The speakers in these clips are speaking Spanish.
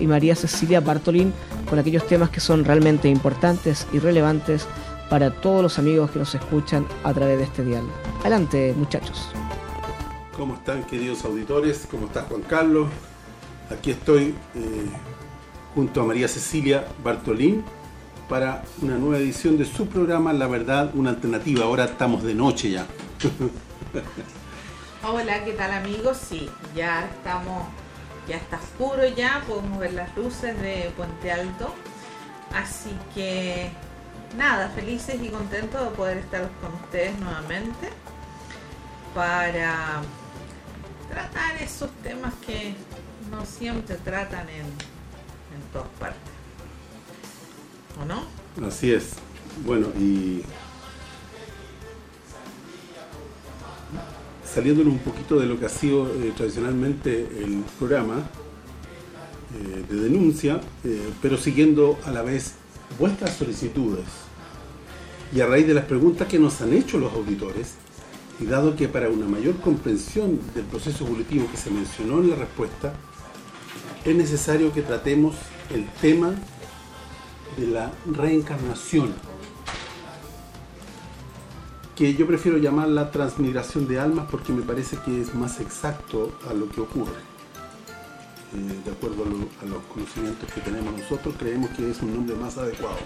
y María Cecilia Bartolín con aquellos temas que son realmente importantes y relevantes para todos los amigos que nos escuchan a través de este dial. Adelante, muchachos. ¿Cómo están, queridos auditores? ¿Cómo está Juan Carlos? Aquí estoy eh, junto a María Cecilia Bartolín para una nueva edición de su programa La Verdad, una alternativa. Ahora estamos de noche ya. Hola, ¿qué tal amigos? Sí, ya estamos, ya está oscuro ya, podemos ver las luces de Puente Alto. Así que nada, felices y contentos de poder estar con ustedes nuevamente para tratar esos temas que no siempre tratan en, en todas partes. ¿O no? Así es. Bueno, y saliéndonos un poquito de lo que ha sido eh, tradicionalmente el programa eh, de denuncia, eh, pero siguiendo a la vez vuestras solicitudes. Y a raíz de las preguntas que nos han hecho los auditores, y dado que para una mayor comprensión del proceso evolutivo que se mencionó en la respuesta, es necesario que tratemos el tema de la reencarnación, que yo prefiero llamar la transmigración de almas porque me parece que es más exacto a lo que ocurre. Eh, de acuerdo a, los conocimientos que tenemos nosotros, creemos que es un nombre más adecuado.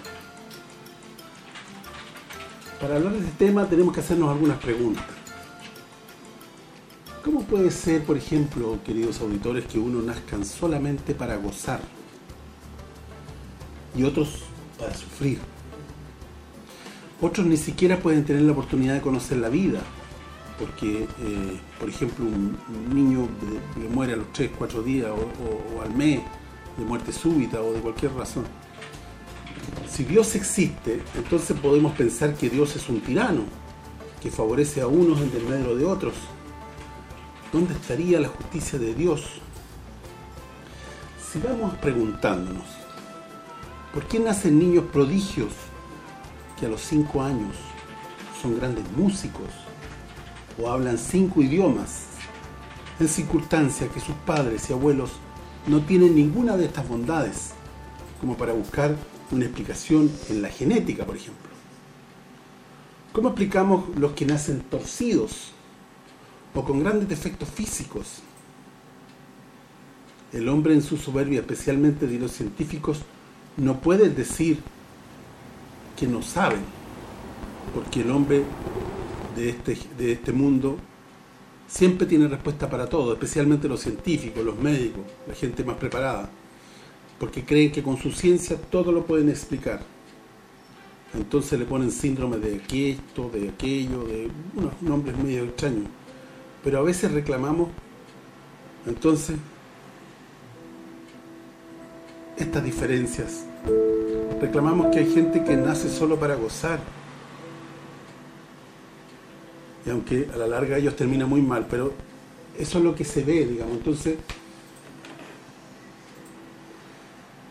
Para hablar de este tema tenemos que hacernos algunas preguntas. ¿Cómo puede ser, por ejemplo, queridos auditores, que uno nazcan solamente para gozar y otros para sufrir? Otros ni siquiera pueden tener la oportunidad de conocer la vida, porque, eh, por ejemplo, un, niño le muere a los 3, 4 días o, o, o al mes de muerte súbita o de cualquier razón. Si Dios existe, entonces podemos pensar que Dios es un tirano, que favorece a unos en desmedro de otros. ¿Dónde estaría la justicia de Dios? Si vamos preguntándonos, ¿por qué nacen niños prodigios a los 5 años son grandes músicos o hablan cinco idiomas en circunstancias que sus padres y abuelos no tienen ninguna de estas bondades como para buscar una explicación en la genética, por ejemplo. ¿Cómo explicamos los que nacen torcidos o con grandes defectos físicos? El hombre en su soberbia, especialmente de los científicos, no puede decir que no saben, porque el hombre de este, de este mundo siempre tiene respuesta para todo, especialmente los científicos, los médicos, la gente más preparada porque creen que con su ciencia todo lo pueden explicar. Entonces le ponen síndrome de esto, de aquello, de unos nombres medio extraños. Pero a veces reclamamos, entonces, estas diferencias. Reclamamos que hay gente que nace solo para gozar. Y aunque a la larga ellos terminan muy mal, pero eso es lo que se ve, digamos. Entonces,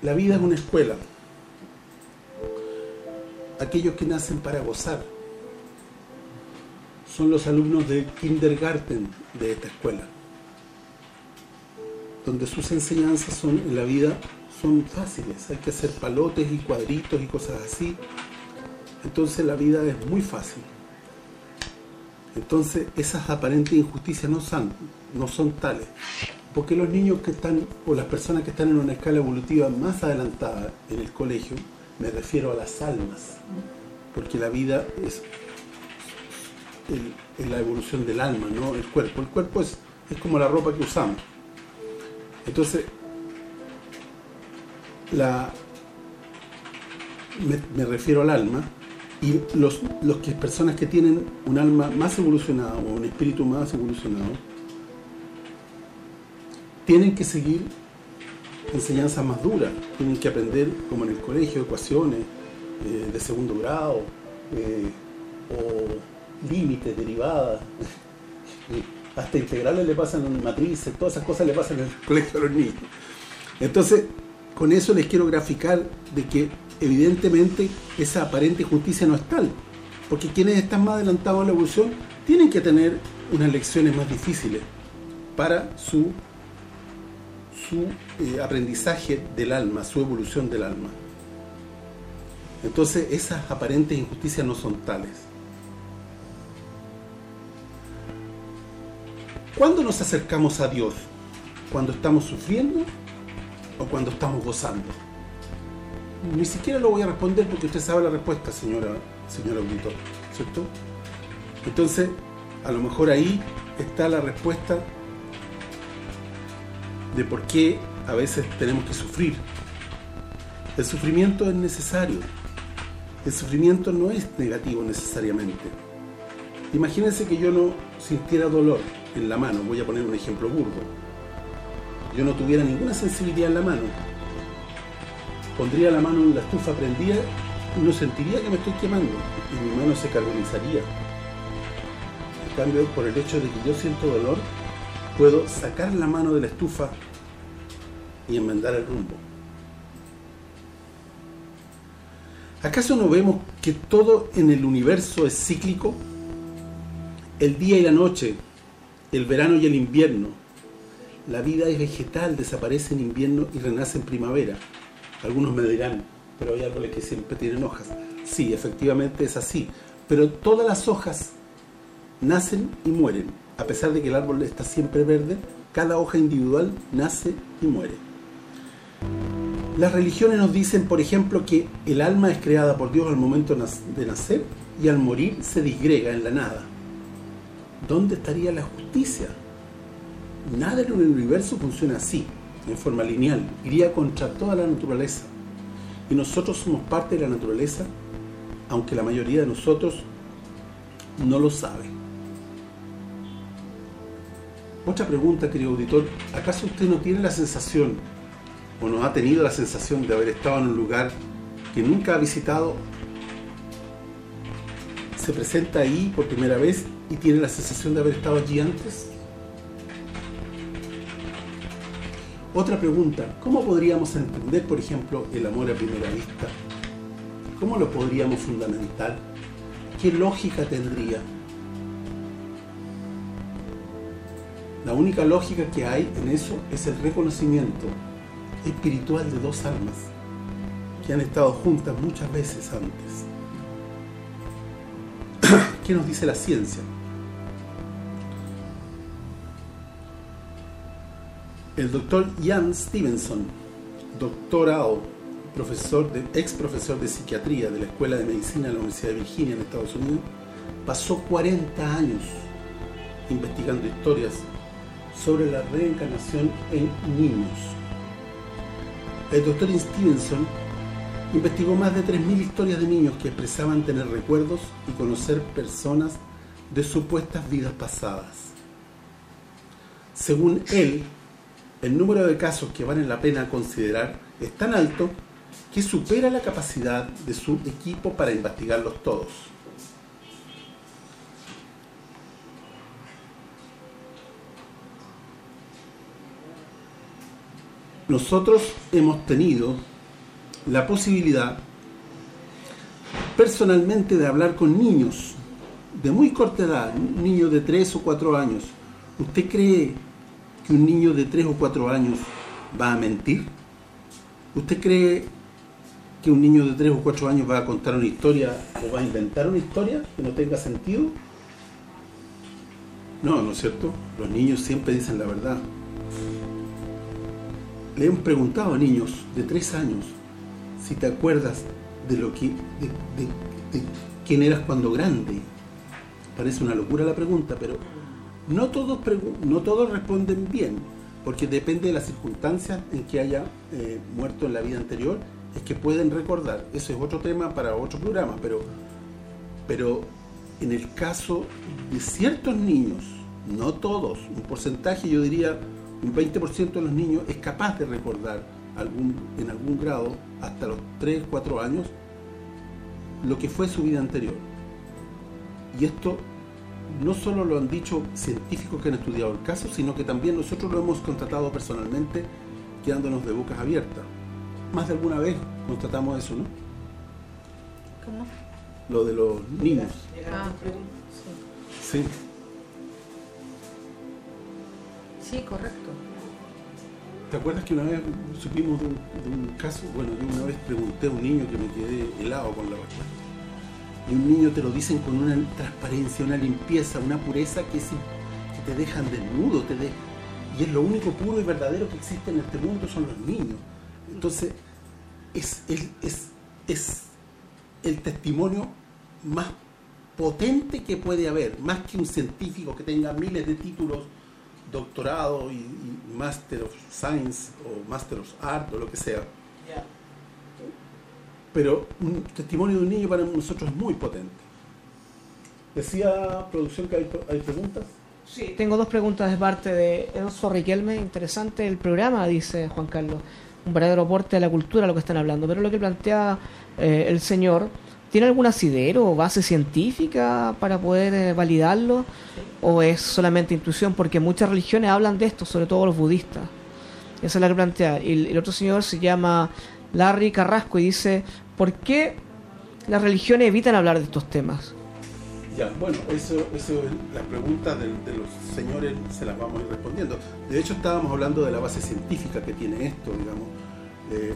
La vida es una escuela. Aquellos que nacen para gozar son los alumnos de kindergarten de esta escuela. Donde sus enseñanzas son en la vida son fáciles, hay que hacer palotes y cuadritos y cosas así. Entonces la vida es muy fácil. Entonces esas aparentes injusticias no son, no son tales porque los niños que están, o las personas que están en una escala evolutiva más adelantada en el colegio, me refiero a las almas, porque la vida es, la evolución del alma, no el cuerpo. El cuerpo es, es como la ropa que usamos. Entonces, la me, refiero al alma, y los, los que personas que tienen un alma más evolucionada, o un espíritu más evolucionado, tienen que seguir enseñanzas más duras, tienen que aprender, como en el colegio, ecuaciones eh, de segundo grado, eh, o límites, derivadas, hasta integrales le pasan matrices, todas esas cosas le pasan en el colegio a los niños. Con eso les quiero graficar de que evidentemente esa aparente justicia no es tal, porque quienes están más adelantados en la evolución tienen que tener unas lecciones más difíciles para su su eh, aprendizaje del alma, su evolución del alma. Entonces esas aparentes injusticias no son tales. ¿Cuándo nos acercamos a Dios? ¿Cuando estamos sufriendo o cuando estamos gozando? Ni siquiera lo voy a responder porque usted sabe la respuesta, señora, señora auditor, ¿cierto? Entonces, a lo mejor ahí está la respuesta de por qué a veces tenemos que sufrir. El sufrimiento es necesario. El sufrimiento no es negativo necesariamente. Imagínense que yo no sintiera dolor en la mano, voy a poner un ejemplo burdo. Yo no tuviera ninguna sensibilidad en la mano. Pondría la mano en la estufa prendida y no sentiría que me estoy quemando y mi mano se carbonizaría. En cambio, por el hecho de que yo siento dolor, puedo sacar la mano de la estufa y enmendar el rumbo. ¿Acaso no vemos que todo en el universo es cíclico? El día y la noche, el verano y el invierno. La vida es vegetal, desaparece en invierno y renace en primavera. Algunos me dirán, pero hay árboles que siempre tienen hojas. Sí, efectivamente es así. Pero todas las hojas nacen y mueren. A pesar de que el árbol está siempre verde, cada hoja individual nace y muere. Las religiones nos dicen, por ejemplo, que el alma es creada por Dios al momento de nacer y al morir se disgrega en la nada. ¿Dónde estaría la justicia? Nada en el universo funciona así, en forma lineal. Iría contra toda la naturaleza. Y nosotros somos parte de la naturaleza, aunque la mayoría de nosotros no lo sabe. Otra pregunta, querido auditor. ¿Acaso usted no tiene la sensación, o no ha tenido la sensación de haber estado en un lugar que nunca ha visitado? Se presenta ahí por primera vez y tiene la sensación de haber estado allí antes? Otra pregunta, ¿cómo podríamos entender, por ejemplo, el amor a primera vista? ¿Cómo lo podríamos fundamentar? ¿Qué lógica tendría? La única lógica que hay en eso es el reconocimiento espiritual de dos almas que han estado juntas muchas veces antes. ¿Qué nos dice la ciencia? El doctor Ian Stevenson, doctorado, profesor de, ex profesor de psiquiatría de la Escuela de Medicina de la Universidad de Virginia en Estados Unidos, pasó 40 años investigando historias sobre la reencarnación en niños. El doctor Stevenson investigó más de 3.000 historias de niños que expresaban tener recuerdos y conocer personas de supuestas vidas pasadas. Según él, el número de casos que valen la pena considerar es tan alto que supera la capacidad de su equipo para investigarlos todos. Nosotros hemos tenido la posibilidad personalmente de hablar con niños de muy corta edad, niños de 3 o 4 años. ¿Usted cree que un niño de 3 o 4 años va a mentir? ¿Usted cree que un niño de 3 o 4 años va a contar una historia o va a inventar una historia que no tenga sentido? No, ¿no es cierto? Los niños siempre dicen la verdad. Le hemos preguntado a niños de 3 años si te acuerdas de lo que de, de, quién eras cuando grande. Parece una locura la pregunta, pero no todos no todos responden bien, porque depende de las circunstancias en que haya eh, muerto en la vida anterior, es que pueden recordar. Eso es otro tema para otro programa, pero pero en el caso de ciertos niños, no todos, un porcentaje, yo diría un 20% de los niños es capaz de recordar algún en algún grado, hasta los 3, 4 años, lo que fue su vida anterior. Y esto no solo lo han dicho científicos que han estudiado el caso, sino que también nosotros lo hemos contratado personalmente, quedándonos de bocas abiertas. Más de alguna vez constatamos eso, ¿no? ¿Cómo? Lo de los niños. Ah, sí. Sí. Sí, correcto. ¿Te acuerdas que una vez supimos de un, caso? Bueno, yo una vez pregunté a un niño que me quedé helado con la respuesta. Y un niño te lo dicen con una transparencia, una limpieza, una pureza que, te dejan desnudo, te y es lo único puro y verdadero que existe en este mundo son los niños. Entonces, es, es, es el testimonio más potente que puede haber, más que un científico que tenga miles de títulos, doctorado y, Master of Science o Master of Art o lo que sea. Pero un testimonio de un niño para nosotros es muy potente. Decía producción que hay, preguntas. Sí, tengo dos preguntas de parte de Enzo Riquelme. Interesante el programa, dice Juan Carlos. Un verdadero aporte a la cultura lo que están hablando. Pero lo que plantea eh, el señor ¿Tiene algún asidero o base científica para poder eh, validarlo? ¿O es solamente intuición? Porque muchas religiones hablan de esto, sobre todo los budistas. Esa es la que plantea. Y el, otro señor se llama Larry Carrasco y dice, ¿por qué las religiones evitan hablar de estos temas? Ya, bueno, eso, eso las preguntas de, los señores se las vamos a ir respondiendo. De hecho, estábamos hablando de la base científica que tiene esto, digamos. Eh,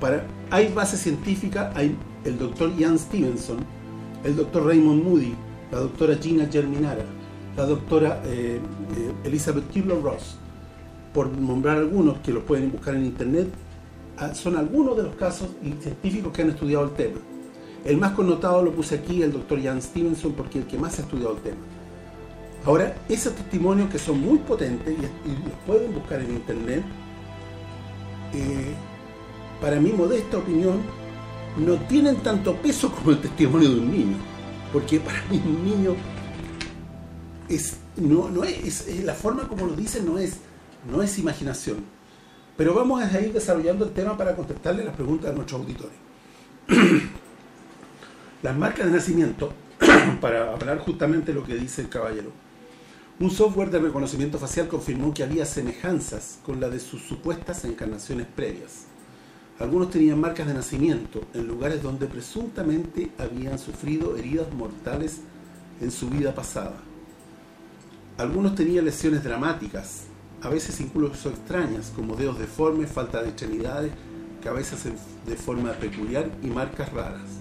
para, hay base científica, hay el doctor Ian Stevenson, el doctor Raymond Moody, la doctora Gina Germinara, la doctora eh, eh, Elizabeth Kubler-Ross, por nombrar algunos que los pueden buscar en internet, son algunos de los casos científicos que han estudiado el tema. El más connotado lo puse aquí, el doctor Ian Stevenson, porque es el que más ha estudiado el tema. Ahora, esos testimonios que son muy potentes y, los pueden buscar en internet, eh, para mi modesta opinión, no tienen tanto peso como el testimonio de un niño. Porque para mí un niño es, no, no es, la forma como lo dicen no es, no es imaginación. Pero vamos a ir desarrollando el tema para contestarle las preguntas de nuestros auditores. las marcas de nacimiento, para hablar justamente lo que dice el caballero. Un software de reconocimiento facial confirmó que había semejanzas con la de sus supuestas encarnaciones previas. Algunos tenían marcas de nacimiento en lugares donde presuntamente habían sufrido heridas mortales en su vida pasada. Algunos tenían lesiones dramáticas, a veces incluso extrañas, como dedos deformes, falta de extremidades, cabezas de forma peculiar y marcas raras.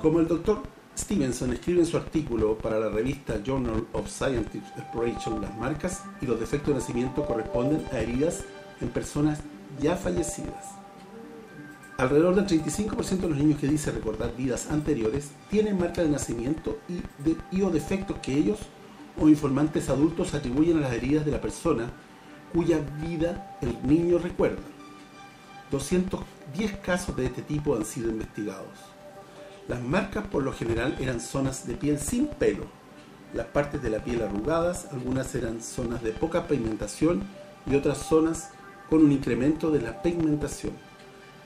Como el doctor Stevenson escribe en su artículo para la revista Journal of Scientific Exploration, las marcas y los defectos de nacimiento corresponden a heridas en personas ya fallecidas. Alrededor del 35% de los niños que dice recordar vidas anteriores tienen marca de nacimiento y, o defectos que ellos o informantes adultos atribuyen a las heridas de la persona cuya vida el niño recuerda. 210 casos de este tipo han sido investigados. Las marcas por lo general eran zonas de piel sin pelo, las partes de la piel arrugadas, algunas eran zonas de poca pigmentación y otras zonas con un incremento de la pigmentación.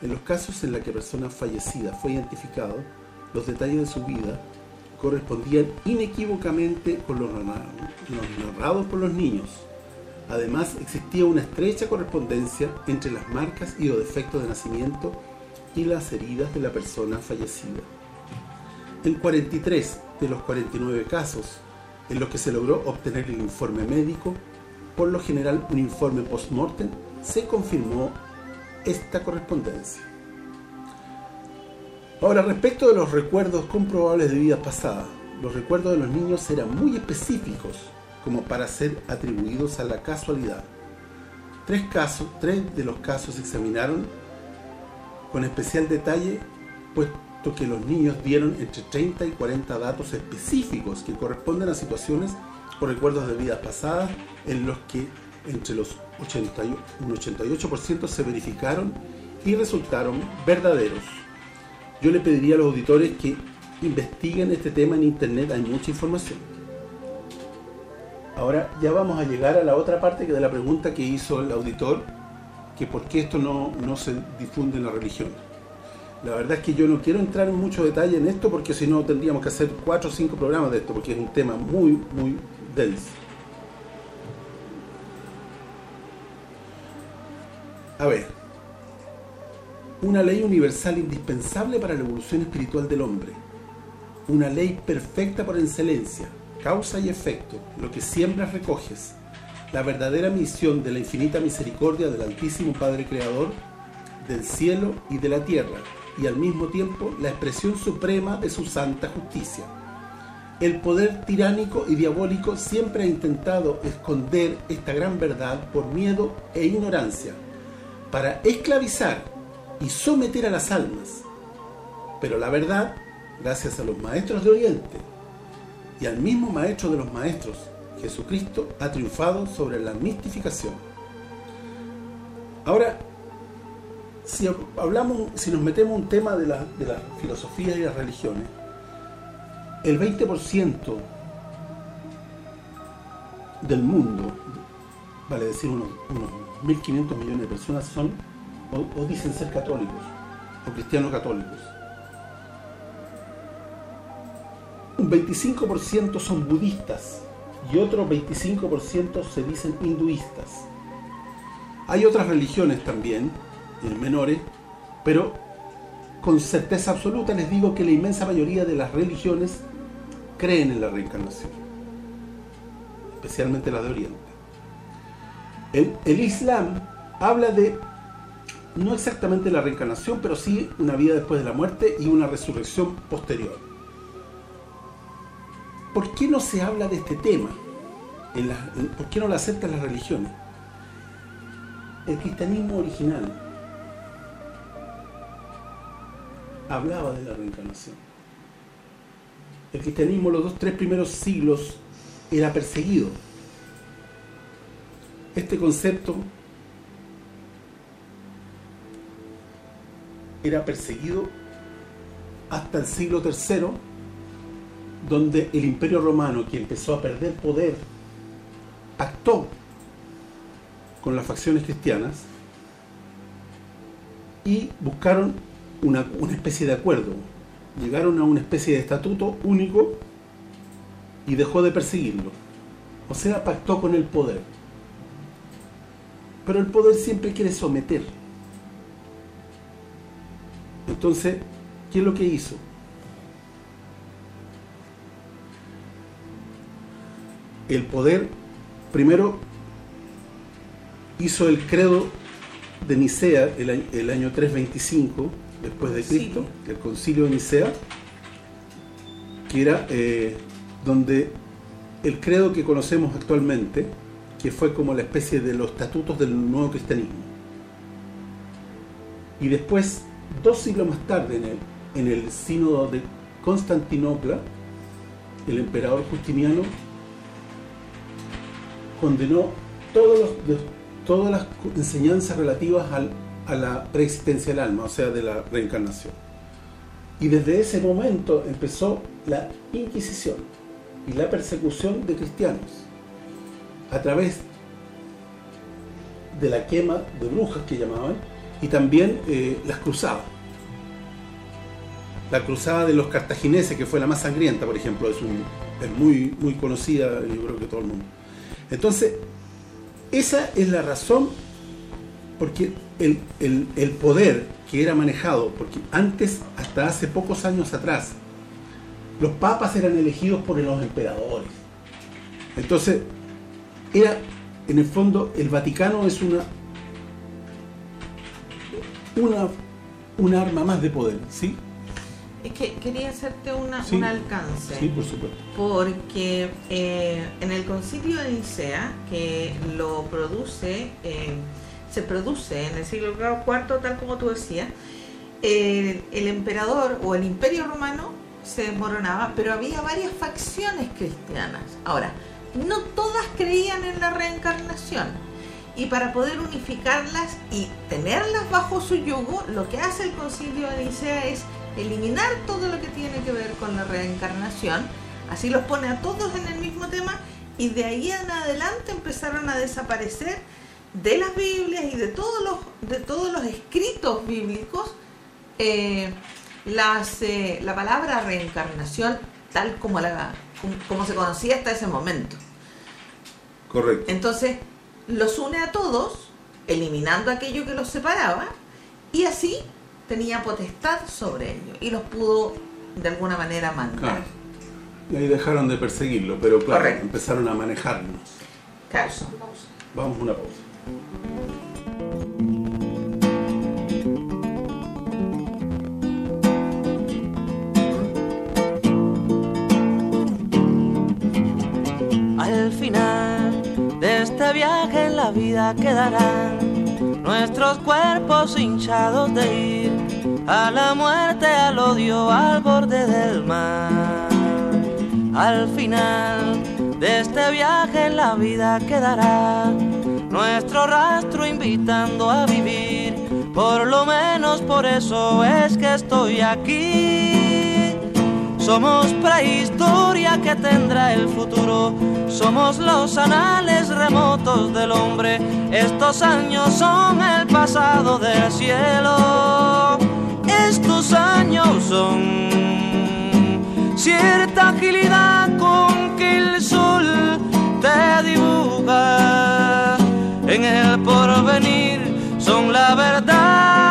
En los casos en los que la persona fallecida fue identificado, los detalles de su vida correspondían inequívocamente con los narrados por los niños. Además, existía una estrecha correspondencia entre las marcas y los defectos de nacimiento y las heridas de la persona fallecida. En 43 de los 49 casos en los que se logró obtener el informe médico, por lo general un informe post-mortem, se confirmó esta correspondencia. Ahora, respecto de los recuerdos comprobables de vidas pasadas, los recuerdos de los niños eran muy específicos como para ser atribuidos a la casualidad. Tres casos, tres de los casos se examinaron con especial detalle, puesto que los niños dieron entre 30 y 40 datos específicos que corresponden a situaciones o recuerdos de vidas pasadas en los que entre los 88% se verificaron y resultaron verdaderos. Yo le pediría a los auditores que investiguen este tema en internet, hay mucha información. Ahora ya vamos a llegar a la otra parte de la pregunta que hizo el auditor, que por qué esto no, no se difunde en la religión. La verdad es que yo no quiero entrar en mucho detalle en esto porque si no tendríamos que hacer cuatro o cinco programas de esto porque es un tema muy, muy denso. A ver, una ley universal indispensable para la evolución espiritual del hombre, una ley perfecta por excelencia, causa y efecto, lo que siembras recoges, la verdadera misión de la infinita misericordia del Altísimo Padre Creador del cielo y de la tierra, y al mismo tiempo la expresión suprema de su santa justicia. El poder tiránico y diabólico siempre ha intentado esconder esta gran verdad por miedo e ignorancia, para esclavizar y someter a las almas. Pero la verdad, gracias a los maestros de Oriente y al mismo maestro de los maestros, Jesucristo, ha triunfado sobre la mistificación. Ahora, si hablamos, si nos metemos un tema de la, de la filosofía y las religiones, el 20% del mundo, vale decir unos, 1.500 millones de personas son o, dicen ser católicos o cristianos católicos. Un 25% son budistas y otro 25% se dicen hinduistas. Hay otras religiones también, menores, pero con certeza absoluta les digo que la inmensa mayoría de las religiones creen en la reencarnación, especialmente las de Oriente. El, el Islam habla de, no exactamente la reencarnación, pero sí una vida después de la muerte y una resurrección posterior. ¿Por qué no se habla de este tema? ¿Por qué no lo aceptan las religiones? El cristianismo original hablaba de la reencarnación. El cristianismo los dos, tres primeros siglos era perseguido. Este concepto era perseguido hasta el siglo III, donde el Imperio Romano, que empezó a perder poder, pactó con las facciones cristianas y buscaron una, especie de acuerdo. Llegaron a una especie de estatuto único y dejó de perseguirlo. O sea, pactó con el poder. Pero el poder siempre quiere someter. Entonces, ¿qué es lo que hizo? El poder, primero, hizo el credo de Nicea el año, el año 325, después de Cristo, el concilio de Nicea, que era eh, donde el credo que conocemos actualmente, que fue como la especie de los estatutos del nuevo cristianismo. Y después, dos siglos más tarde, en el, sínodo de Constantinopla, el emperador Justiniano condenó todas las enseñanzas relativas a la preexistencia del alma, o sea, de la reencarnación. Y desde ese momento empezó la Inquisición y la persecución de cristianos a través de la quema de brujas que llamaban y también eh, las cruzadas. La cruzada de los cartagineses, que fue la más sangrienta, por ejemplo, es, es muy, muy conocida, yo creo que todo el mundo. Entonces, esa es la razón porque el, poder que era manejado, porque antes, hasta hace pocos años atrás, los papas eran elegidos por los emperadores. Entonces, era, en el fondo, el Vaticano es una una, una arma más de poder, ¿sí? Es que quería hacerte una, un alcance. Sí, por supuesto. Porque eh, en el concilio de Nicea, que lo produce... Eh, se produce en el siglo IV, tal como tú decías, el, emperador o el imperio romano se desmoronaba, pero había varias facciones cristianas. Ahora, no todas creían en la reencarnación. Y para poder unificarlas y tenerlas bajo su yugo, lo que hace el concilio de Nicea es eliminar todo lo que tiene que ver con la reencarnación. Así los pone a todos en el mismo tema y de ahí en adelante empezaron a desaparecer de las Biblias y de todos los, de todos los escritos bíblicos eh, las, eh, la palabra reencarnación tal como, la, como se conocía hasta ese momento. Correcto. Entonces, los une a todos, eliminando aquello que los separaba, y así tenía potestad sobre ellos, y los pudo de alguna manera mandar. Y ahí dejaron de perseguirlo, pero claro, empezaron a manejarnos. Pausa. Vamos a una pausa. Al final viaje en la vida quedarán nuestros cuerpos hinchados de ir a la muerte, al odio, al borde del mar. Al final de este viaje en la vida quedará nuestro rastro invitando a vivir. Por lo menos por eso es que estoy aquí. Somos prehistoria que tendrá el futuro. Somos los anales remotos del hombre. Estos años son el pasado del cielo. Estos años son cierta agilidad con que el sol te dibuja. En el porvenir son la verdad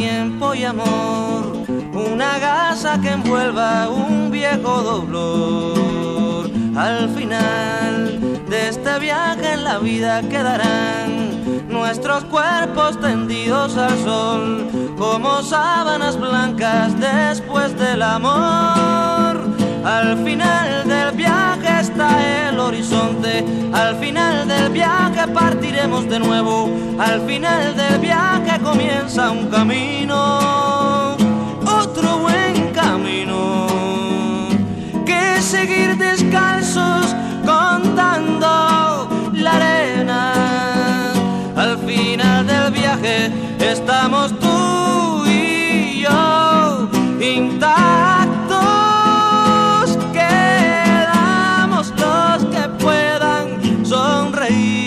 tiempo y amor, una gasa que envuelva un viejo dolor. Al final de este viaje en la vida quedarán nuestros cuerpos tendidos al sol como sábanas blancas después del amor. Al final del viaje está el horizonte, al final del viaje partiremos de nuevo, al final del viaje comienza un camino, otro buen camino, que seguir descalzos contando la arena. Al final del viaje estamos tú I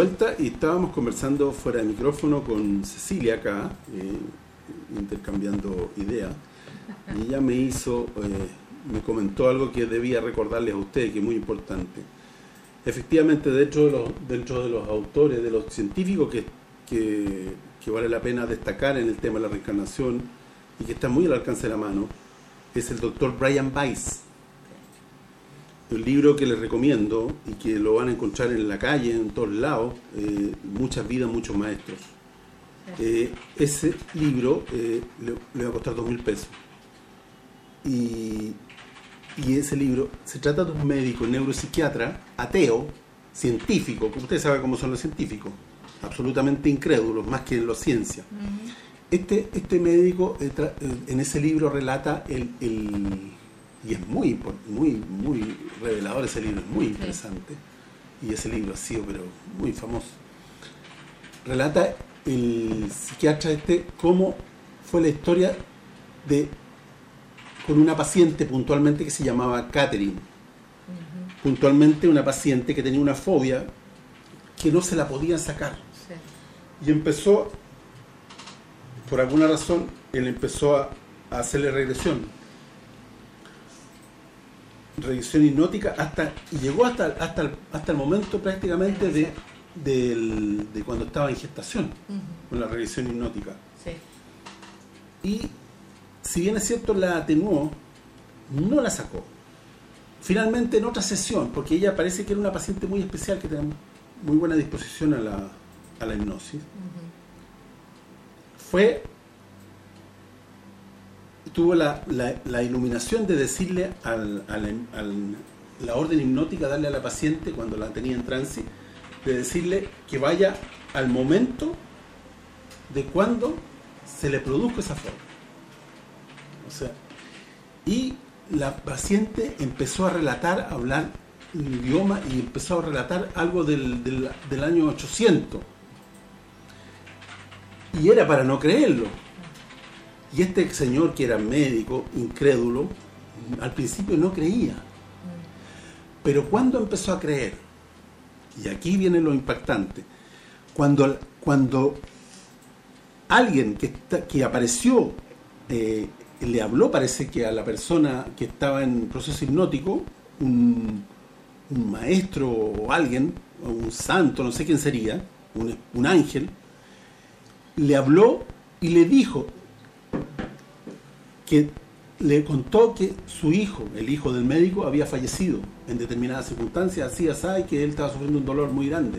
vuelta y estábamos conversando fuera de micrófono con Cecilia acá, eh, intercambiando ideas. Y ella me hizo, eh, me comentó algo que debía recordarles a ustedes, que es muy importante. Efectivamente, dentro de los, dentro de los autores, de los científicos que, que, que vale la pena destacar en el tema de la reencarnación y que está muy al alcance de la mano, es el doctor Brian Weiss un libro que les recomiendo y que lo van a encontrar en la calle, en todos lados, eh, Muchas vidas, muchos maestros. Eh, ese libro eh, le, le va a costar dos mil pesos. Y, y ese libro se trata de un médico neuropsiquiatra, ateo, científico, como ustedes saben cómo son los científicos, absolutamente incrédulos, más que en la ciencia. Este, este médico en ese libro relata el, el- y es muy muy muy revelador ese libro, es muy interesante. Y ese libro ha sido pero muy famoso. Relata el psiquiatra este cómo fue la historia de con una paciente puntualmente que se llamaba Catherine. Puntualmente una paciente que tenía una fobia que no se la podían sacar Sí. y empezó por alguna razón, él empezó a, a hacerle regresión. Regresión hipnótica hasta y llegó hasta, hasta, el, hasta el momento prácticamente de, del- de cuando estaba en gestación, con la regresión hipnótica. Sí. Y si bien es cierto la atenuó, no la sacó. Finalmente en otra sesión, porque ella parece que era una paciente muy especial, que tenía muy buena disposición a la, a la hipnosis, fue tuvo la, la- la iluminación de decirle al, al- la orden hipnótica, darle a la paciente cuando la tenía en trance, de decirle que vaya al momento de cuando se le produjo esa forma. O sea, y la paciente empezó a relatar, a hablar un idioma y empezó a relatar algo del, del año 800. Y era para no creerlo. Y este señor que era médico, incrédulo, al principio no creía. Pero cuando empezó a creer, y aquí viene lo impactante, cuando, cuando alguien que, que apareció eh, le habló, parece que a la persona que estaba en proceso hipnótico, un, un maestro o alguien, o un santo, no sé quién sería, un, un ángel, le habló y le dijo que le contó que su hijo, el hijo del médico, había fallecido en determinadas circunstancias, así, así, y que él estaba sufriendo un dolor muy grande.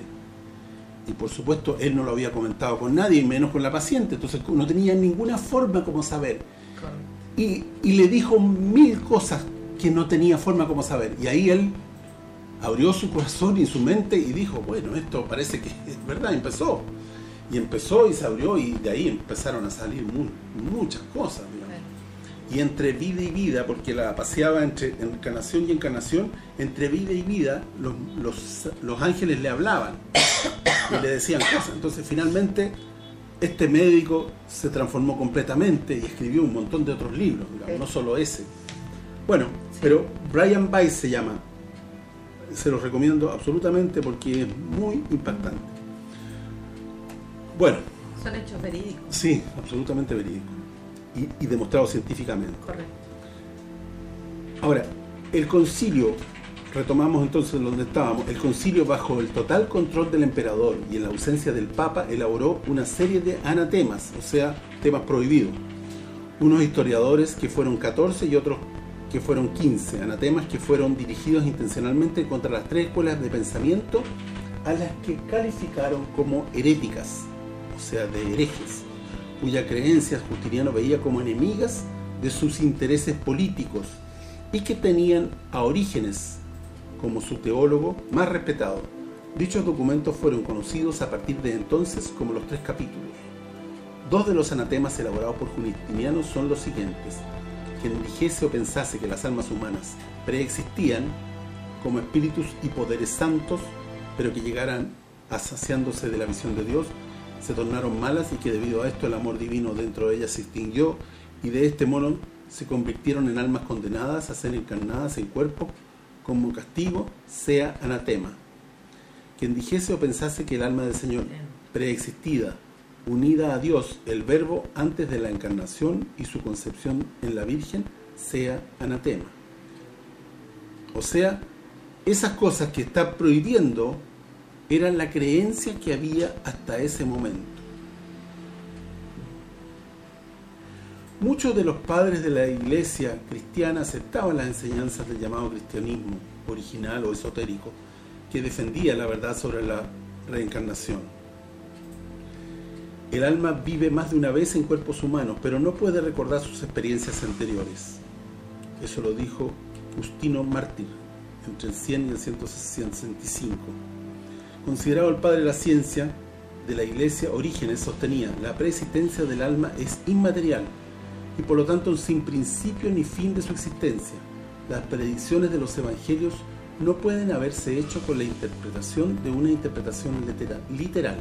Y por supuesto, él no lo había comentado con nadie, y menos con la paciente, entonces no tenía ninguna forma como saber. Y, y le dijo mil cosas que no tenía forma como saber. Y ahí él abrió su corazón y su mente y dijo, bueno, esto parece que es verdad, empezó. Y empezó y se abrió y de ahí empezaron a salir mu- muchas cosas. Y entre vida y vida, porque la paseaba entre encarnación y encarnación, entre vida y vida, los, los, los ángeles le hablaban y le decían cosas. Entonces, finalmente, este médico se transformó completamente y escribió un montón de otros libros, digamos, no solo ese. Bueno, pero Brian Weiss se llama. Se los recomiendo absolutamente porque es muy impactante. Bueno, Son hechos verídicos. sí, absolutamente verídico. Y, y demostrado científicamente. Correcto. Ahora, el concilio, retomamos entonces donde estábamos, el concilio bajo el total control del emperador y en la ausencia del papa elaboró una serie de anatemas, o sea, temas prohibidos. Unos historiadores que fueron 14 y otros que fueron 15, anatemas que fueron dirigidos intencionalmente contra las tres escuelas de pensamiento a las que calificaron como heréticas, o sea, de herejes, cuya creencias Justiniano veía como enemigas de sus intereses políticos y que tenían a Orígenes como su teólogo más respetado. Dichos documentos fueron conocidos a partir de entonces como los tres capítulos. Dos de los anatemas elaborados por Justiniano son los siguientes. Quien dijese o pensase que las almas humanas preexistían como espíritus y poderes santos, pero que llegaran a de la visión de Dios, se tornaron malas y que debido a esto el amor divino dentro de ellas se extinguió y de este modo se convirtieron en almas condenadas a ser encarnadas en cuerpos como castigo, sea anatema. Quien dijese o pensase que el alma del Señor preexistida, unida a Dios, el verbo antes de la encarnación y su concepción en la Virgen, sea anatema. O sea, esas cosas que está prohibiendo eran la creencia que había hasta ese momento. Muchos de los padres de la iglesia cristiana aceptaban las enseñanzas del llamado cristianismo original o esotérico, que defendía la verdad sobre la reencarnación. El alma vive más de una vez en cuerpos humanos, pero no puede recordar sus experiencias anteriores. Eso lo dijo Justino Mártir, entre el 100 y el 165. Considerado el padre de la ciencia de la iglesia, Orígenes sostenía la preexistencia del alma es inmaterial y por lo tanto sin principio ni fin de su existencia. Las predicciones de los evangelios no pueden haberse hecho con la interpretación de una interpretación literal.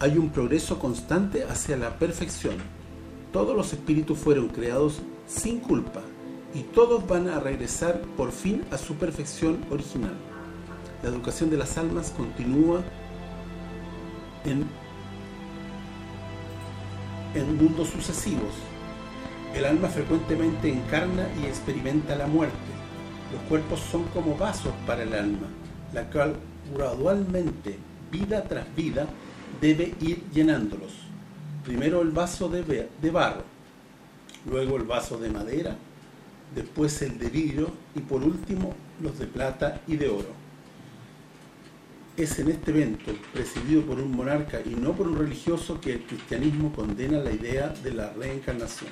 Hay un progreso constante hacia la perfección. Todos los espíritus fueron creados sin culpa y todos van a regresar por fin a su perfección original. La educación de las almas continúa en mundos sucesivos. El alma frecuentemente encarna y experimenta la muerte. Los cuerpos son como vasos para el alma, la cual gradualmente, vida tras vida, debe ir llenándolos. Primero el vaso de barro, luego el vaso de madera, después el de vidrio y por último los de plata y de oro. Es en este evento, presidido por un monarca y no por un religioso, que el cristianismo condena la idea de la reencarnación.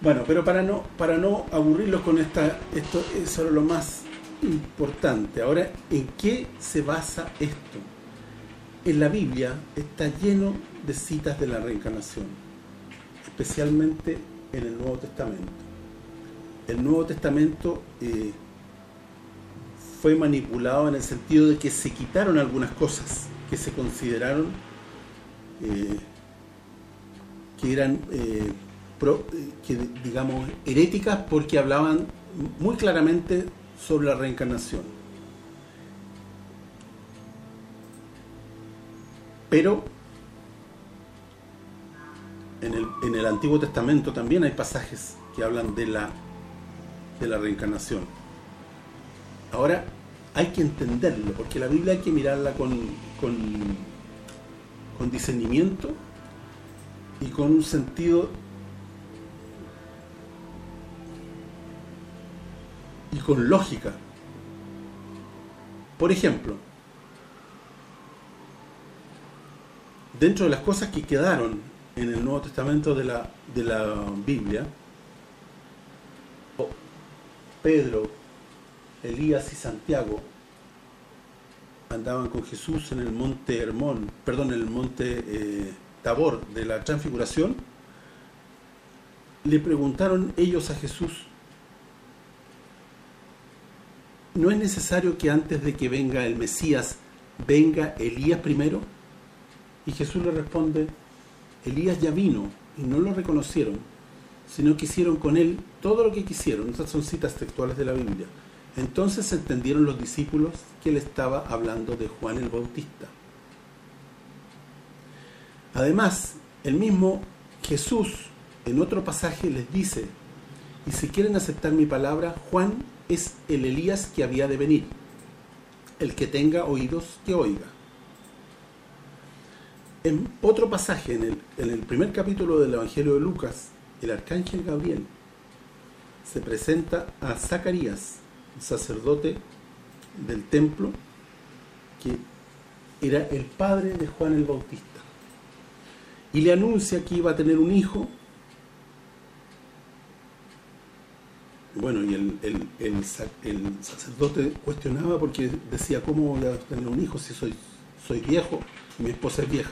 Bueno, pero para no para no aburrirlos con esta esto es solo lo más importante. Ahora, ¿en qué se basa esto? En la Biblia está lleno de citas de la reencarnación, especialmente en el Nuevo Testamento. El Nuevo Testamento eh, fue manipulado en el sentido de que se quitaron algunas cosas que se consideraron eh, que eran eh, que digamos heréticas porque hablaban muy claramente sobre la reencarnación. Pero en el, en el Antiguo Testamento también hay pasajes que hablan de la de la reencarnación. Ahora, hay que entenderlo, porque la Biblia hay que mirarla con, con, discernimiento y con un sentido y con lógica. Por ejemplo, dentro de las cosas que quedaron en el Nuevo Testamento de la, de la Biblia, Pedro, Elías y Santiago andaban con Jesús en el monte Hermón, perdón, en el monte eh, Tabor de la Transfiguración, le preguntaron ellos a Jesús, ¿no es necesario que antes de que venga el Mesías venga Elías primero? Y Jesús le responde, Elías ya vino y no lo reconocieron, sino que hicieron con él todo lo que quisieron. Estas son citas textuales de la Biblia. Entonces entendieron los discípulos que él estaba hablando de Juan el Bautista. Además, el mismo Jesús en otro pasaje les dice, y si quieren aceptar mi palabra, Juan es el Elías que había de venir. El que tenga oídos, que oiga. En otro pasaje, en el, en el primer capítulo del Evangelio de Lucas, el arcángel Gabriel se presenta a Zacarías, sacerdote del templo, que era el padre de Juan el Bautista. Y le anuncia que iba a tener un hijo bueno, y el, sacerdote cuestionaba porque decía, ¿cómo voy a tener un hijo si soy soy viejo mi esposa es vieja?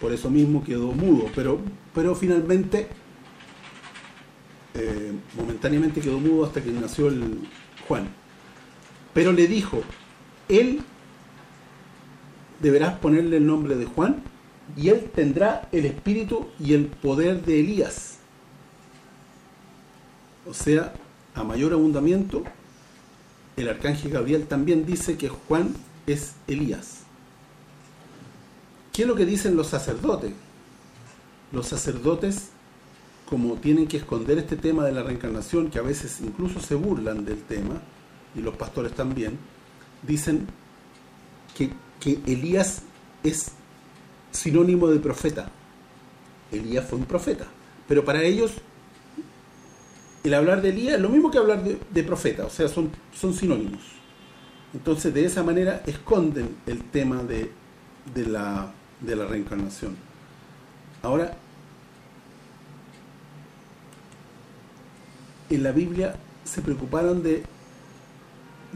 Por eso mismo quedó mudo, pero pero finalmente, eh, momentáneamente quedó mudo hasta que nació el Juan. Pero le dijo, él deberás ponerle el nombre de Juan y él tendrá el espíritu y el poder de Elías o sea, a mayor abundamiento, el arcángel Gabriel también dice que Juan es Elías. ¿Qué es lo que dicen los sacerdotes? Los sacerdotes, como tienen que esconder este tema de la reencarnación, que a veces incluso se burlan del tema, y los pastores también, dicen que, que Elías es sinónimo de profeta. Elías fue un profeta. Pero para ellos el hablar de Elías es lo mismo que hablar de, profeta, o sea, son, son sinónimos. Entonces, de esa manera esconden el tema de, de, la, de la reencarnación. Ahora, en la Biblia se preocuparon de,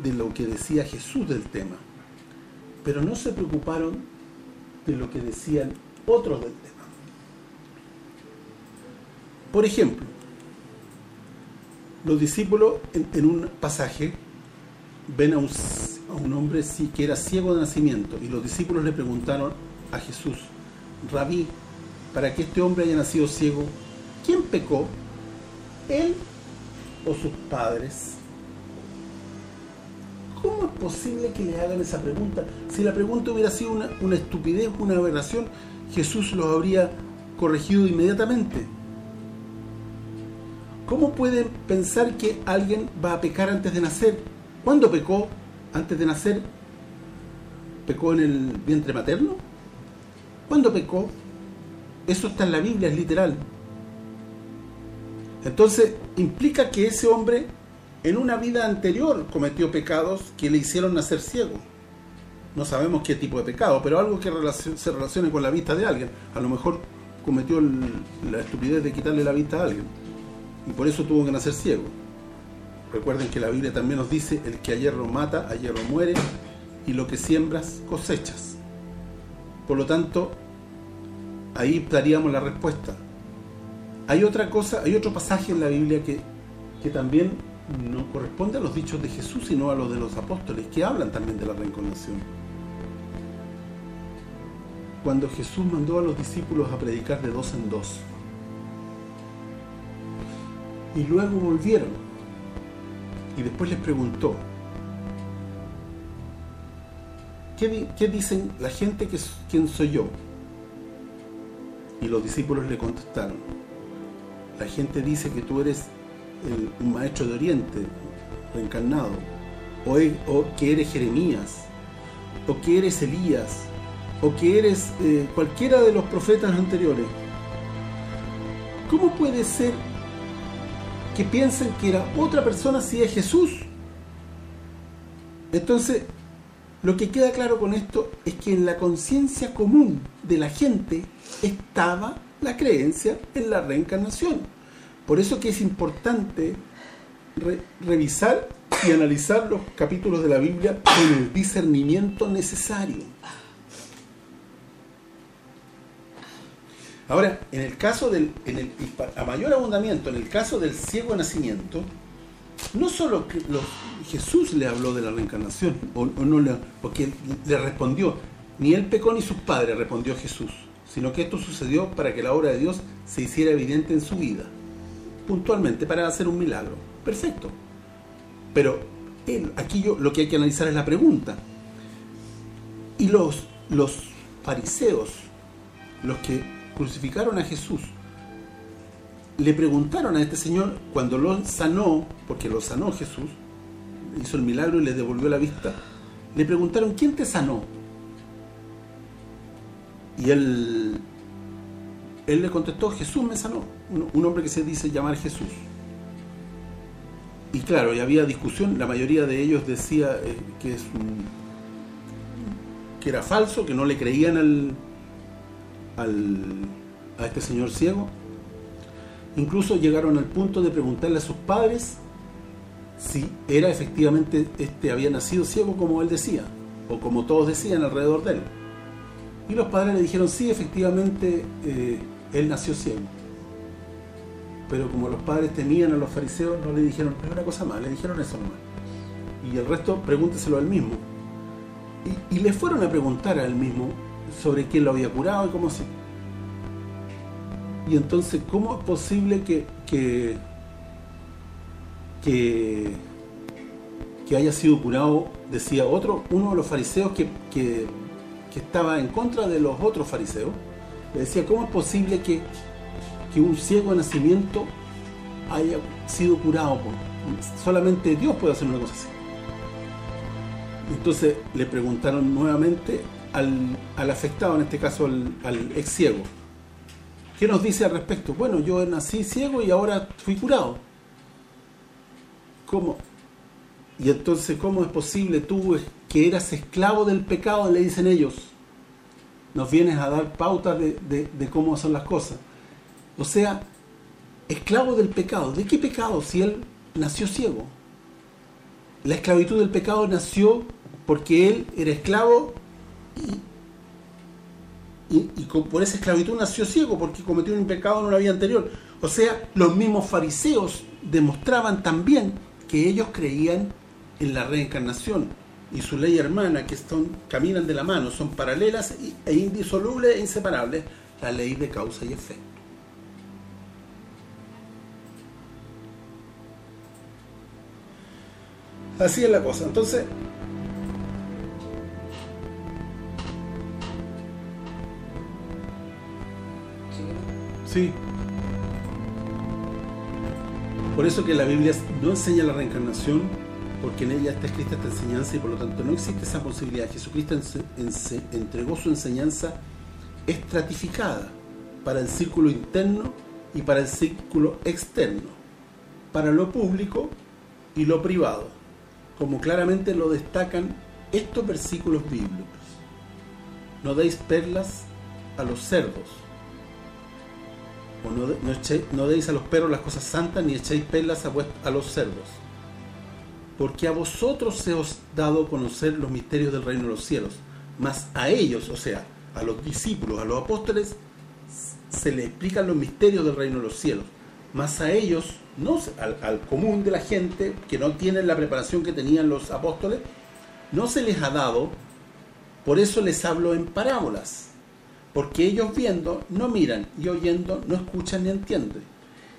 de lo que decía Jesús del tema, pero no se preocuparon de lo que decían otros del tema. Por ejemplo, los discípulos en, un pasaje ven a un, a un hombre que era ciego de nacimiento y los discípulos le preguntaron a Jesús, Rabí, para que este hombre haya nacido ciego, ¿quién pecó? ¿Él sus padres? ¿Cómo es posible que le hagan esa pregunta? Si la pregunta hubiera sido una, una estupidez, una aberración, Jesús lo habría corregido inmediatamente. ¿Cómo pueden pensar que alguien va a pecar antes de nacer? ¿Cuándo pecó antes de nacer? ¿Pecó en el vientre materno? ¿Cuándo pecó? Eso está en la Biblia, es literal. Entonces, implica que ese hombre en una vida anterior cometió pecados que le hicieron nacer ciego. No sabemos qué tipo de pecado, pero algo que se relacione con la vista de alguien. A lo mejor cometió la estupidez de quitarle la vista a alguien. Y por eso tuvo que nacer ciego. Recuerden que la Biblia también nos dice, el que a hierro mata, a hierro muere, y lo que siembras, cosechas. Por lo tanto, ahí daríamos la respuesta. Hay otra cosa, hay otro pasaje en la Biblia que, que también no corresponde a los dichos de Jesús, sino a los de los apóstoles, que hablan también de la reencarnación. Cuando Jesús mandó a los discípulos a predicar de dos en dos, y luego volvieron, y después les preguntó, ¿qué, dicen la gente que quién soy yo? Y los discípulos le contestaron, la gente dice que tú eres un maestro de Oriente reencarnado, o, que eres Jeremías, o que eres Elías, o que eres eh, cualquiera de los profetas anteriores. ¿Cómo puede ser que piensen que era otra persona si es Jesús? Entonces, lo que queda claro con esto es que en la conciencia común de la gente estaba la creencia en la reencarnación. Por eso que es importante revisar y analizar los capítulos de la Biblia con el discernimiento necesario. Ahora, en el caso del, a mayor abundamiento, en el caso del ciego nacimiento, no solo que Jesús le habló de la reencarnación, o, no le, porque le respondió, ni él pecó ni sus padres, respondió Jesús, sino que esto sucedió para que la obra de Dios se hiciera evidente en su vida, puntualmente, para hacer un milagro. Perfecto. Pero aquí yo lo que hay que analizar es la pregunta. Y los, los fariseos, los que crucificaron a Jesús, le preguntaron a este señor, cuando lo sanó, porque lo sanó Jesús, hizo el milagro y le devolvió la vista, le preguntaron, ¿quién te sanó? Y él, él le contestó, Jesús me sanó, un, hombre que se dice llamar Jesús. Y claro, y había discusión, la mayoría de ellos decía eh, que es que era falso, que no le creían al, a este señor ciego. Incluso llegaron al punto de preguntarle a sus padres si era efectivamente este había nacido ciego como él decía, o como todos decían alrededor de él. Y los padres le dijeron, sí, efectivamente, eh, él nació ciego. Pero como los padres temían a los fariseos, no le dijeron, es una cosa más, le dijeron eso nomás. Y el resto, pregúnteselo al mismo. Y, le fueron a preguntar al mismo sobre quién lo había curado y cómo así. Y entonces, ¿cómo es posible que, que, que, haya sido curado, decía otro, uno de los fariseos que, estaba en contra de los otros fariseos, le decía, ¿cómo es posible que, que un ciego de nacimiento haya sido curado? Solamente Dios puede hacer una cosa así. Entonces le preguntaron nuevamente al, afectado, en este caso al, ex ciego. ¿Qué nos dice al respecto? Bueno, yo nací ciego y ahora fui curado. ¿Cómo? Y entonces, ¿cómo es posible tú que eras esclavo del pecado? Le dicen ellos. Nos vienes a dar pautas de, cómo son las cosas. O sea, esclavo del pecado. ¿De qué pecado si él nació ciego? La esclavitud del pecado nació porque él era esclavo y, por esa esclavitud nació ciego porque cometió un pecado en una vida anterior. O sea, los mismos fariseos demostraban también que ellos creían en la reencarnación y su ley hermana, que son, caminan de la mano, son paralelas e indisolubles e inseparables, la ley de causa y efecto. Así es la cosa. Entonces, Sí. Por eso que la Biblia no enseña la reencarnación porque en ella está escrita esta enseñanza y por lo tanto no existe esa posibilidad. Jesucristo entregó su enseñanza estratificada para el círculo interno y para el círculo externo, para lo público y lo privado, como claramente lo destacan estos versículos bíblicos. No deis perlas a los cerdos, o no, deis a los perros las cosas santas, ni echéis perlas a los cerdos. Porque a vosotros se os dado conocer los misterios del reino de los cielos, mas a ellos, o sea, a los discípulos, a los apóstoles, se les explican los misterios del reino de los cielos. Más a ellos, no al, común de la gente, que no tienen la preparación que tenían los apóstoles, no se les ha dado, por eso les hablo en parábolas. Porque ellos viendo, no miran, y oyendo, no escuchan ni entienden.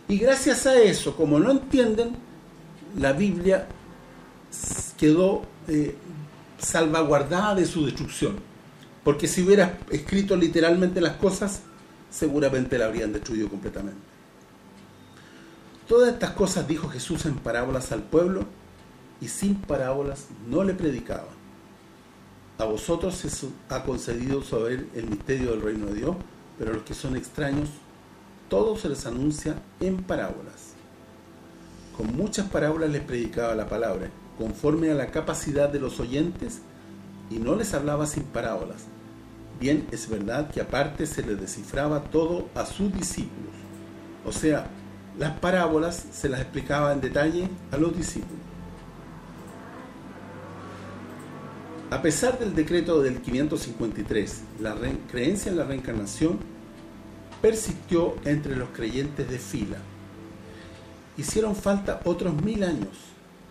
Y gracias a eso, como no entienden, la Biblia quedó eh, salvaguardada de su destrucción. Porque si hubiera escrito literalmente las cosas, seguramente la habrían destruido completamente. Todas estas cosas dijo Jesús en parábolas al pueblo y sin parábolas no le predicaba. A vosotros se ha concedido saber el misterio del reino de Dios, pero a los que son extraños, todo se les anuncia en parábolas. Con muchas parábolas les predicaba la palabra, conforme a la capacidad de los oyentes, y no les hablaba sin parábolas, Bien, es verdad que aparte se le descifraba todo a sus discípulos. O sea, las parábolas se las explicaba en detalle a los discípulos. A pesar del decreto del 553, la creencia en la reencarnación persistió entre los creyentes de fila. Hicieron falta otros mil años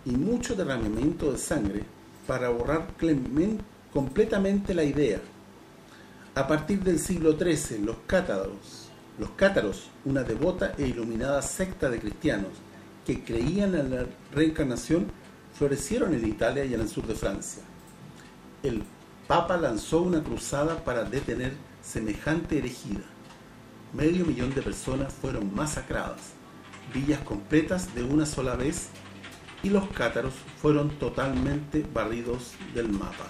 y mucho derramamiento de sangre para borrar completamente la idea a partir del siglo XIII, los cátaros, una devota e iluminada secta de cristianos que creían en la reencarnación, florecieron en Italia y en el sur de Francia. El Papa lanzó una cruzada para detener semejante herejía. Medio millón de personas fueron masacradas, villas completas de una sola vez, y los cátaros fueron totalmente barridos del mapa.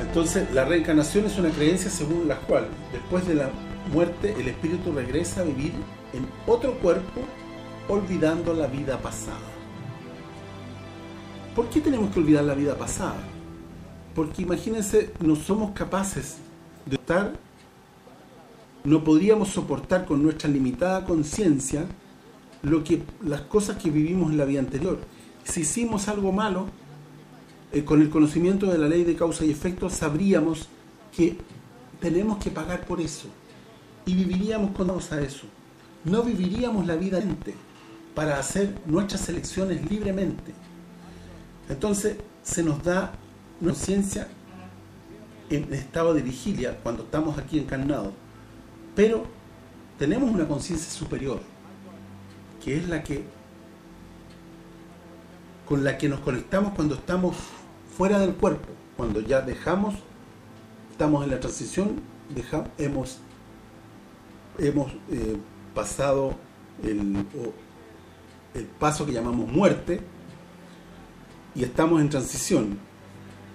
Entonces, la reencarnación es una creencia según la cual, después de la muerte, el espíritu regresa a vivir en otro cuerpo, olvidando la vida pasada. ¿Por qué tenemos que olvidar la vida pasada? Porque imagínense, no somos capaces de estar, no podríamos soportar con nuestra limitada conciencia lo que las cosas que vivimos en la vida anterior. Si hicimos algo malo, eh, con el conocimiento de la ley de causa y efecto sabríamos que tenemos que pagar por eso y viviríamos con a eso. No viviríamos la vida para hacer nuestras elecciones libremente. Entonces se nos da conciencia en estado de vigilia cuando estamos aquí encarnados, pero tenemos una conciencia superior, que es la que con la que nos conectamos cuando estamos fuera del cuerpo, cuando ya dejamos, estamos en la transición, hemos, hemos eh, pasado el paso que llamamos muerte y estamos en transición.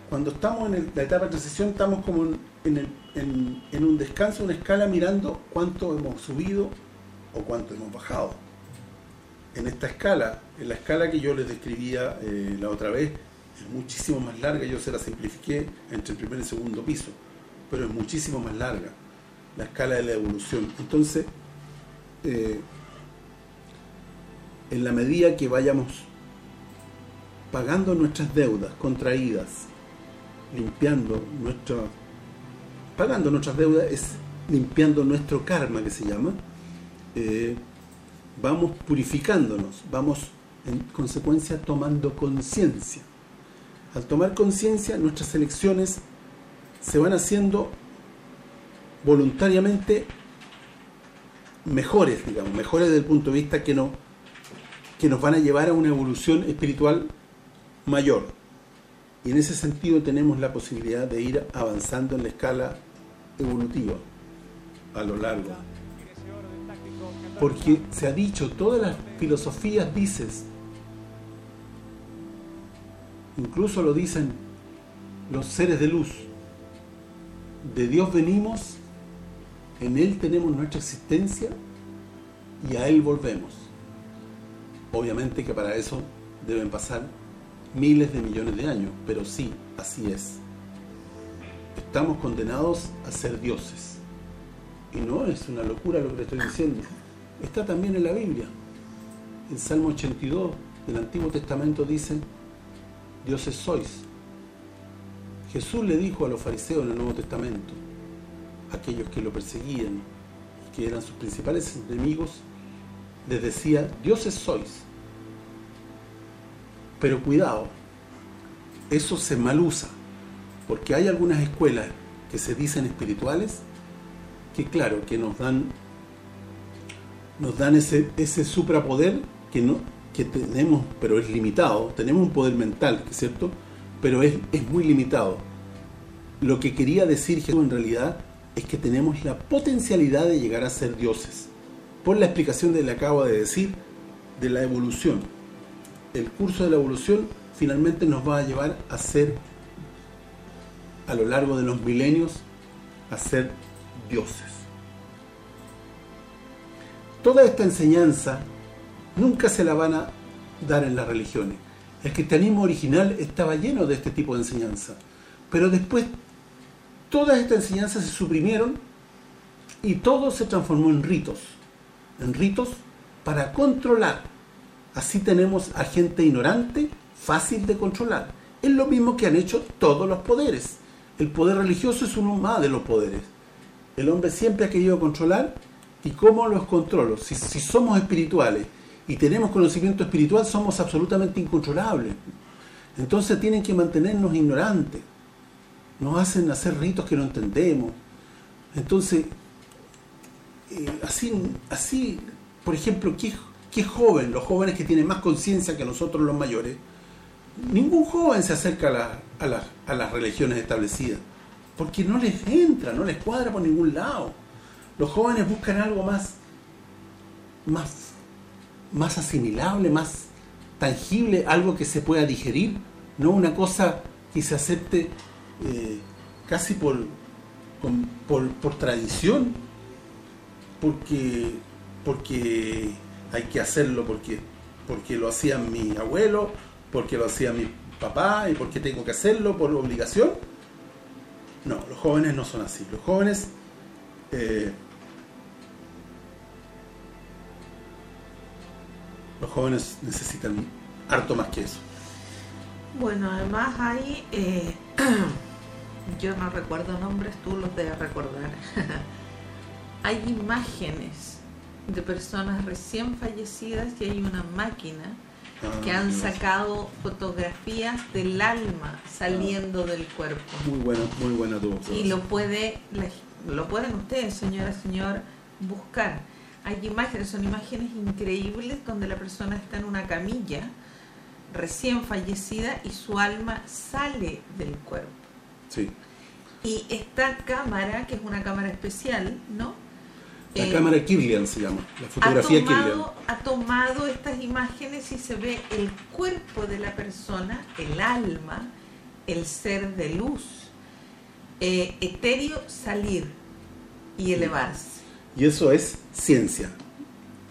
Cuando estamos en la etapa de transición estamos como en, un descanso, una escala mirando cuánto hemos subido o cuánto hemos bajado. En esta escala, en la escala que yo les describía eh, la otra vez, es muchísimo más larga, yo se la simplifiqué entre el primer y segundo piso, pero es muchísimo más larga la escala de la evolución. Entonces, eh, en la medida que vayamos pagando nuestras deudas contraídas, limpiando nuestra pagando nuestras deudas es limpiando nuestro karma que se llama eh, vamos purificándonos vamos en consecuencia tomando conciencia al tomar conciencia, nuestras elecciones se van haciendo voluntariamente mejores, digamos, mejores desde el punto de vista que, no, que nos van a llevar a una evolución espiritual mayor. Y en ese sentido tenemos la posibilidad de ir avanzando en la escala evolutiva a lo largo. Porque se ha dicho, todas las filosofías dices, incluso lo dicen los seres de luz, de Dios venimos, en Él tenemos nuestra existencia y a Él volvemos. Obviamente que para eso deben pasar miles de millones de años, pero sí, así es. Estamos condenados a ser dioses. Y no es una locura lo que le estoy diciendo. Está también en la Biblia. En Salmo 82 del Antiguo Testamento dice, dioses sois. Jesús le dijo a los fariseos en el Nuevo Testamento, aquellos que lo perseguían, que eran sus principales enemigos, les decía, dioses sois. Pero cuidado, eso se malusa, porque hay algunas escuelas que se dicen espirituales, que claro, que nos dan nos dan ese, suprapoder que no que tenemos, pero es limitado, tenemos un poder mental, ¿cierto? Pero es, es muy limitado. Lo que quería decir Jesús en realidad es que tenemos la potencialidad de llegar a ser dioses. Por la explicación que le acabo de decir, de la evolución. El curso de la evolución finalmente nos va a llevar a ser, a lo largo de los milenios, a ser dioses. Toda esta enseñanza nunca se la van a dar en las religiones. El cristianismo original estaba lleno de este tipo de enseñanza. Pero después todas estas enseñanzas se suprimieron y todo se transformó en ritos. En ritos para controlar. Así tenemos a gente ignorante, fácil de controlar. Es lo mismo que han hecho todos los poderes. El poder religioso es uno más de los poderes. El hombre siempre ha querido controlar ¿Y cómo los controlo? Si, somos espirituales y tenemos conocimiento espiritual, somos absolutamente incontrolables. Entonces tienen que mantenernos ignorantes. Nos hacen hacer ritos que no entendemos. Entonces, eh, así, así, por ejemplo, ¿qué, ¿qué joven, los jóvenes que tienen más conciencia que nosotros los mayores, ningún joven se acerca a, la, a, la, a las religiones establecidas, porque no les entra, no les cuadra por ningún lado. Los jóvenes buscan algo más más más asimilable, más tangible, algo que se pueda digerir, no una cosa que se acepte eh, casi por, por, por tradición, porque porque hay que hacerlo porque porque lo hacía mi abuelo, porque lo hacía mi papá y porque tengo que hacerlo por obligación. No, los jóvenes no son así. Los jóvenes eh, los jóvenes necesitan harto más que eso. Bueno, además hay, eh, yo no recuerdo nombres, tú los debes recordar. hay imágenes de personas recién fallecidas y hay una máquina Ah, que han sacado fotografías del alma saliendo del cuerpo. Muy buena, muy buena tu Y lo puede lo pueden ustedes, señora, señor, buscar. Hay imágenes, son imágenes increíbles donde la persona está en una camilla recién fallecida y su alma sale del cuerpo. Sí. Y esta cámara, que es una cámara especial, ¿no? La Eh, cámara Kirlian se llama, la ha fotografía Kirlian. tomado, ha tomado estas imágenes y se ve el cuerpo de la persona, el alma, el ser de luz, eh, etéreo salir y elevarse. Y eso es ciencia.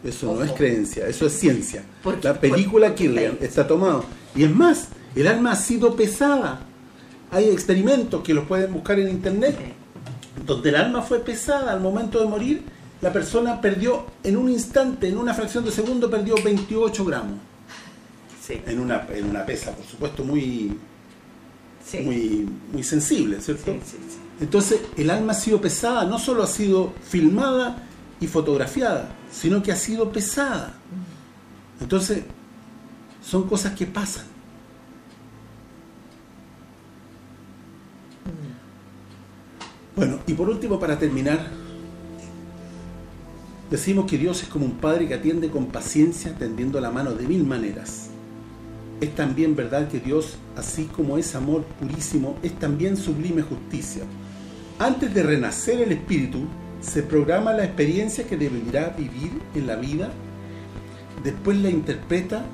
Eso no es Ojo. creencia, eso es ciencia. Porque- la película porque- Kirlian porque- está tomado. Y es más, el alma ha sido pesada. Hay experimentos que los pueden buscar en internet, donde el alma fue pesada al momento de morir, la persona perdió en un instante, en una fracción de segundo, perdió 28 gramos. Sí, En una, en una pesa, por supuesto, muy, sí, muy, muy sensible, ¿cierto? sí. Entonces, el alma ha sido pesada, no solo ha sido filmada y fotografiada, sino que ha sido pesada. Entonces, son cosas que pasan. Bueno, y por último, para terminar, decimos que Dios es como un padre que atiende con paciencia, tendiendo la mano de mil maneras. es también verdad que Dios, así como es amor purísimo, es también sublime justicia. Antes de renacer el espíritu, se programa la experiencia que deberá vivir en la vida, después la interpreta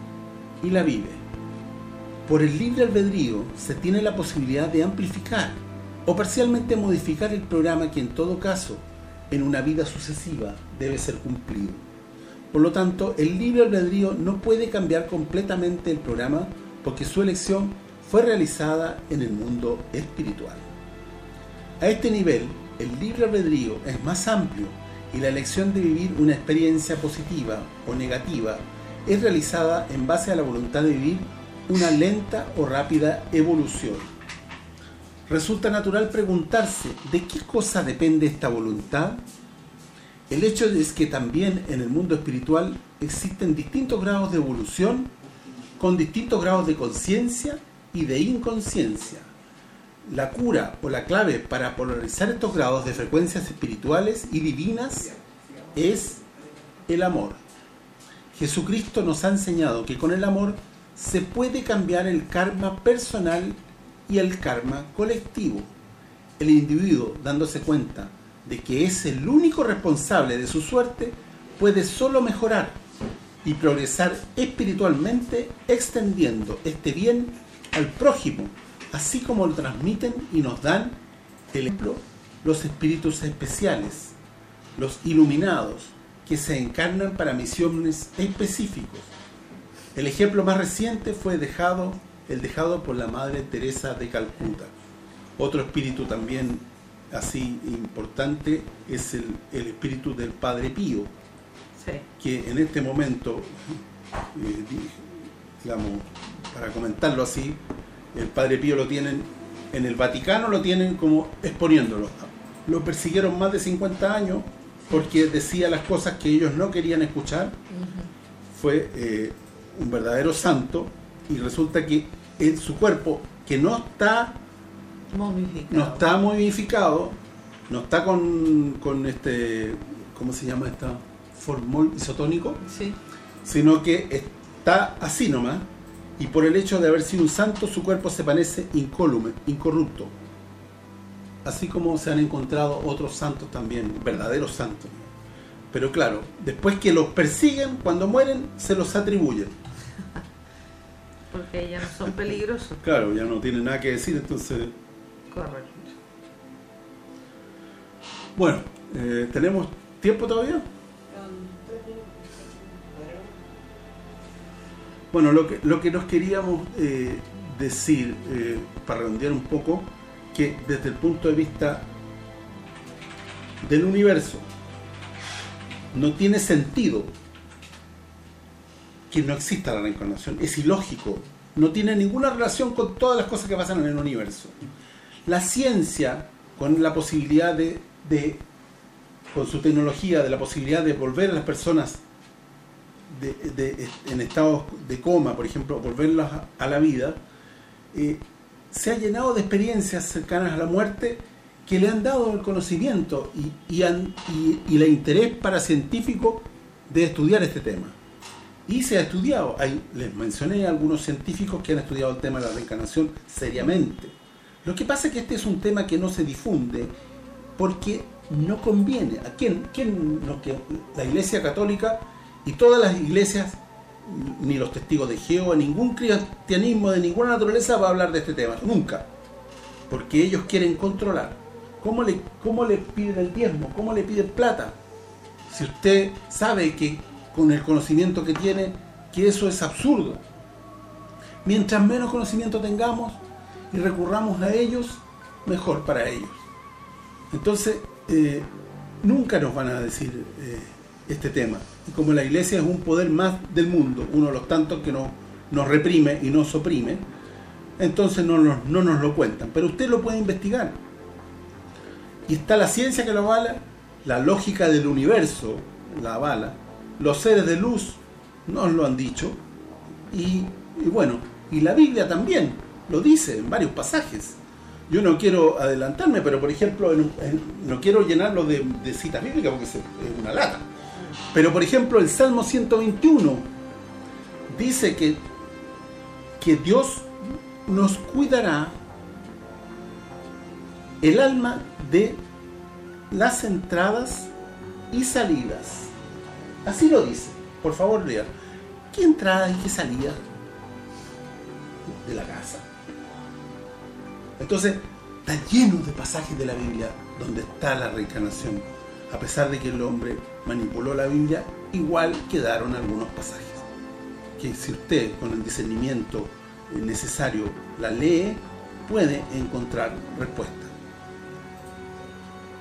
y la vive. Por el libre albedrío se tiene la posibilidad de amplificar o parcialmente modificar el programa que en todo caso, en una vida sucesiva, debe ser cumplido. Por lo tanto, el libre albedrío no puede cambiar completamente el programa porque su elección fue realizada en el mundo espiritual. A este nivel, el libre albedrío es más amplio y la elección de vivir una experiencia positiva o negativa es realizada en base a la voluntad de vivir una lenta o rápida evolución. Resulta natural preguntarse, ¿de qué cosa depende esta voluntad? El hecho es que también en el mundo espiritual existen distintos grados de evolución con distintos grados de conciencia y de inconsciencia. La cura o la clave para polarizar estos grados de frecuencias espirituales y divinas es el amor. Jesucristo nos ha enseñado que con el amor se puede cambiar el karma personal y el karma colectivo. El individuo, dándose cuenta de que es el único responsable de su suerte, puede solo mejorar y progresar espiritualmente extendiendo este bien al prójimo, así como lo transmiten y nos dan el ejemplo los espíritus especiales, los iluminados, que se encarnan para misiones específicos. El ejemplo más reciente fue dejado, el dejado por la Madre Teresa de Calcuta. Otro espíritu también así importante es el, el espíritu del Padre Pío, Sí. que en este momento, eh, di- digamos, para comentarlo así, el Padre Pío lo tienen, en el Vaticano lo tienen como exponiéndolo. Lo persiguieron más de 50 años porque decía las cosas que ellos no querían escuchar. Fue eh, un verdadero santo y resulta que en su cuerpo, que no está Momificado. no está modificado, no está con, con este, ¿cómo se llama esta? Formol isotónico, Sí. sino que está así nomás, y por el hecho de haber sido un santo, su cuerpo se parece incólume, incorrupto. Así como se han encontrado otros santos también, verdaderos santos. Pero claro, después que los persiguen, cuando mueren, se los atribuyen. Porque ya no son peligrosos. Claro, ya no tienen nada que decir, entonces... Correcto. Bueno, eh, ¿tenemos tiempo todavía? Bueno, lo que, lo que nos queríamos eh, decir, eh, para redondear un poco, que desde el punto de vista del universo, no tiene sentido que no exista la reencarnación. Es ilógico. No tiene ninguna relación con todas las cosas que pasan en el universo. La ciencia, con la posibilidad de, de con su tecnología, de la posibilidad de volver a las personas en estados de coma, por ejemplo, volverlas a, la vida, eh, se ha llenado de experiencias cercanas a la muerte que le han dado el conocimiento y, y, han- y el interés para científico de estudiar este tema. Y se ha estudiado, hay, les mencioné a algunos científicos que han estudiado el tema de la reencarnación seriamente. Lo que pasa es que este es un tema que no se difunde porque no conviene. ¿A quién? quién no que la Iglesia Católica y todas las iglesias, ni los testigos de Jehová, ningún cristianismo de ninguna naturaleza va a hablar de este tema, nunca. Porque ellos quieren controlar. ¿Cómo le, cómo le piden el diezmo? ¿Cómo le piden plata? Si usted sabe que con el conocimiento que tiene, que eso es absurdo. Mientras menos conocimiento tengamos y recurramos a ellos, mejor para ellos. Entonces, eh, nunca nos van a decir eh, este tema. Y como la iglesia es un poder más del mundo, uno de los tantos que nos, nos reprime y nos oprime, entonces no no nos lo cuentan. Pero usted lo puede investigar. Y está la ciencia que lo avala, la lógica del universo la avala, los seres de luz nos lo han dicho, y, bueno, y la Biblia también lo dice en varios pasajes. Yo no quiero adelantarme, pero por ejemplo, en- no quiero llenarlo de, de citas bíblicas porque es es una lata. Pero por ejemplo, el Salmo 121 dice que que Dios nos cuidará el alma de las entradas y salidas. Así lo dice. Por favor, lean. ¿Qué entrada y qué salida de la casa? Entonces, está lleno de pasajes de la Biblia donde está la reencarnación. A pesar de que el hombre manipuló la Biblia, igual quedaron algunos pasajes. Que si usted con el discernimiento necesario la lee, puede encontrar respuesta.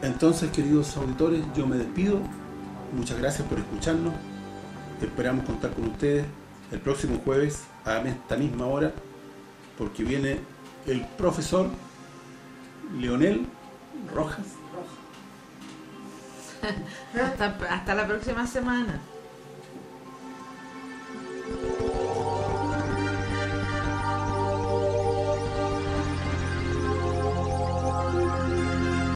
Entonces, queridos auditores, yo me despido. Muchas gracias por escucharnos. Esperamos contar con ustedes el próximo jueves a esta misma hora porque viene el profesor Leonel Rojas. hasta, hasta la próxima semana.